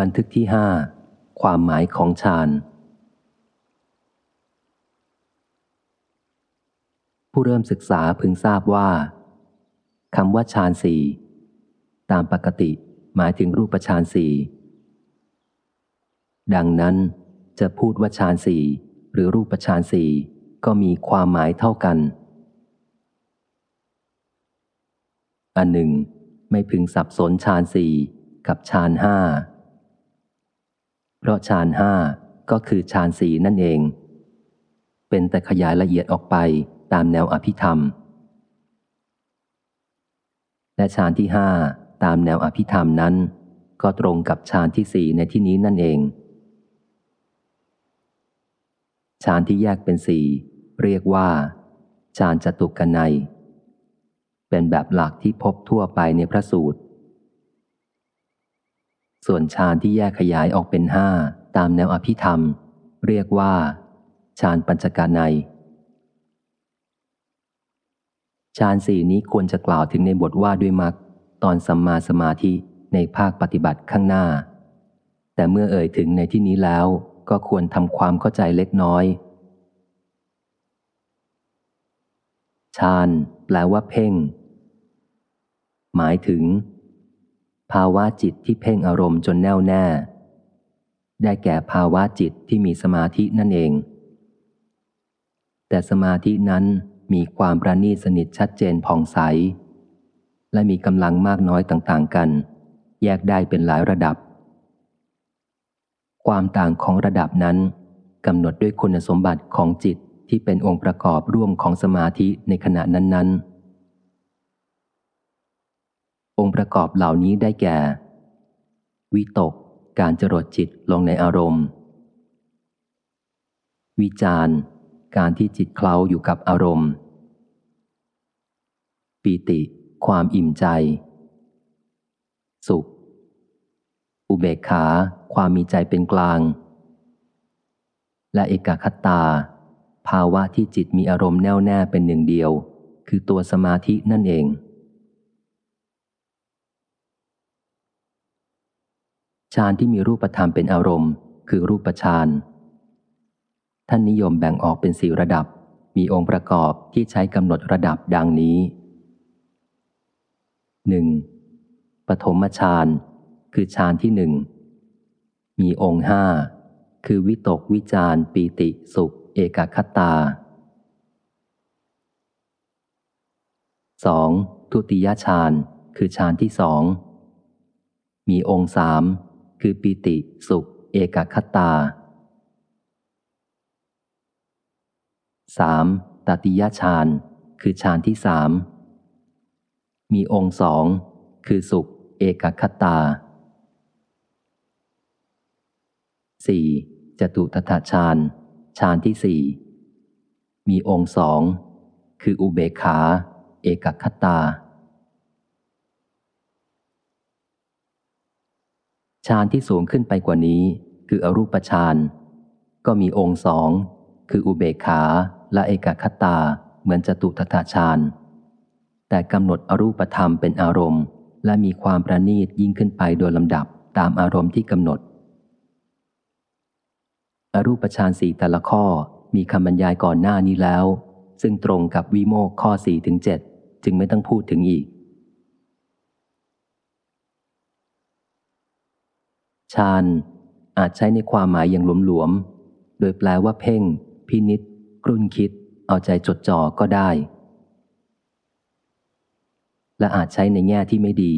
บันทึกที่ห้าความหมายของฌานผู้เริ่มศึกษาพึงทราบว่าคำว่าฌานสี่ตามปกติหมายถึงรูปฌานสี่ดังนั้นจะพูดว่าฌานสี่หรือรูปฌานสี่ก็มีความหมายเท่ากัน อันหนึ่ง ไม่พึงสับสนฌานสี่กับฌานห้า เพราะฌานห้าก็คือฌานสีนั่นเอง เป็นแต่ขยายละเอียดออกไปตามแนวอภิธรรม และฌานที่ห้าตามแนวอภิธรรมนั้น ก็ตรงกับฌานที่สี่ในที่นี้นั่นเองฌานที่แยกเป็นสี่เรียกว่าฌานจตุกนในเป็นแบบหลักที่พบทั่วไปในพระสูตร ส่วนฌานที่แยกขยายออกเป็นห้าตามแนวอภิธรรม เรียกว่าฌานปัญจกานัยฌานสี่นี้ควรจะกล่าวถึงในบทว่าด้วยมรรคตอนสัมมาสมาธิในภาคปฏิบัติข้างหน้า แต่เมื่อเอ่ยถึงในที่นี้แล้วก็ควรทำความเข้าใจเล็กน้อยฌานแปลว่าเพ่ง หมายถึง ภาวะจิตที่เพ่งอารมณ์จนแน่วแน่ ได้แก่ภาวะจิตที่มีสมาธินั่นเอง แต่สมาธินั้นมีความประณีตสนิทชัดเจนผ่องใส และมีกำลังมากน้อยต่างๆกัน แยกได้เป็นหลายระดับ ความต่างของระดับนั้นกำหนดด้วยคุณสมบัติของจิตที่เป็นองค์ประกอบร่วมของสมาธิในขณะนั้นๆ องค์ประกอบเหล่านี้ได้แก่ วิตก การจรดจิตลงในอารมณ์ วิจารการที่จิตเคล้าอยู่กับอารมณ์ ปีติ ความอิ่มใจ สุข อุเบกขา ความมีใจเป็นกลาง และเอกคตา ภาวะที่จิตมีอารมณ์แน่วแน่เป็นหนึ่งเดียว คือตัวสมาธินั่นเอง ฌานที่มีรูปธรรมเป็นอารมณ์ คือรูปฌานท่านนิยมแบ่งออกเป็นสี่ระดับ มีองค์ประกอบที่ใช้กำหนดระดับดังนี้ 1. ปฐมฌานคือฌานที่หนึ่งมีองค์ห้าคือวิตกวิจารปีติสุข เอกคตา 2. ทุติยฌานคือฌานที่สองมีองค์สาม คือปิติสุข เอกคตา 3. ตติยฌานคือฌานที่สามมีองค์สองคือสุข เอกคตา 4. จตุตถาฌานฌานที่สี่มีองค์สองคืออุเบขา เอกคตา ฌานที่สูงขึ้นไปกว่านี้ คืออรูปฌานก็มีองค์สอง คืออุเบกขาและเอกคตาเหมือนจตุตถาฌานแต่กำหนดอรูปธรรมเป็นอารมณ์ และมีความประณีตยิ่งขึ้นไปโดยลำดับตามอารมณ์ที่กำหนด อรูปฌานสี่แต่ละข้อมีคำบรรยายก่อนหน้านี้แล้ว ซึ่งตรงกับวิโมกข้อสี่ถึงเจ็ดจึงไม่ต้องพูดถึงอีก ฌานอาจใช้ในความหมายอย่างหลวมๆ โดยแปลว่าเพ่ง พินิษกรุ่นคิด เอาใจจดจ่อก็ได้ และอาจใช้ในแง่ที่ไม่ดี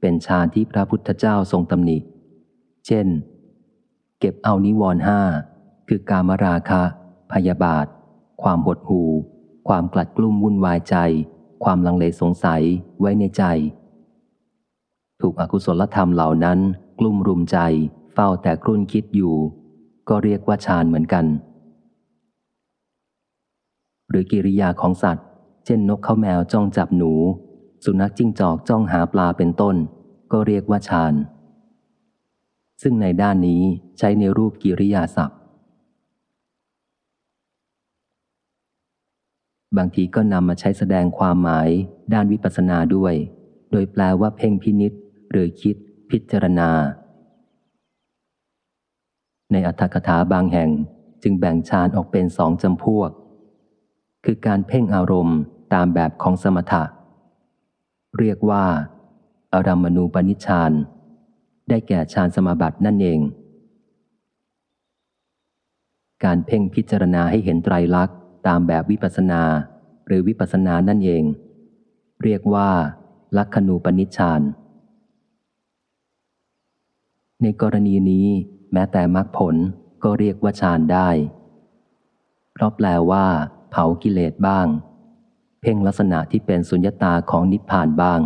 เป็นฌานที่พระพุทธเจ้าทรงตำหนิ เช่น เก็บเอานิวรห้าคือกามราคะ พยาบาท ความหดหูความกลัดกลุ้มวุ่นวายใจ ความลังเลสงสัยไว้ในใจ ถูกอกุศลธรรมเหล่านั้น กลุ่มรุมใจ เฝ้าแต่ครุ่นคิดอยู่ ก็เรียกว่าฌานเหมือนกัน หรือกิริยาของสัตว์ เช่นนกเขาแมวจ้องจับหนู สุนัขจิ้งจอกจ้องหาปลาเป็นต้น ก็เรียกว่าฌาน ซึ่งในด้านนี้ใช้ในรูปกิริยาศัพท์ บางทีก็นำมาใช้แสดงความหมาย ด้านวิปัสสนาด้วย โดยแปลว่าเพ่งพินิษหรือคิด พิจารณา ในอัตถกถาบางแห่งจึงแบ่งฌานออกเป็นสองจำพวก คือการเพ่งอารมณ์ตามแบบของสมถะ เรียกว่า อารัมมณูปนิชฌาน ได้แก่ฌานสมาบัตินั่นเอง การเพ่งพิจารณาให้เห็นไตรลักษณ์ตามแบบวิปัสนา หรือวิปัสนานั่นเอง เรียกว่า ลักขณูปนิชฌาน ในกรณีนี้แม้แต่มรรคผลก็เรียกว่าฌานได้ เพราะแปลว่า เผากิเลสบ้าง เพ่งลักษณะที่เป็นสุญญตาของนิพพานบ้าง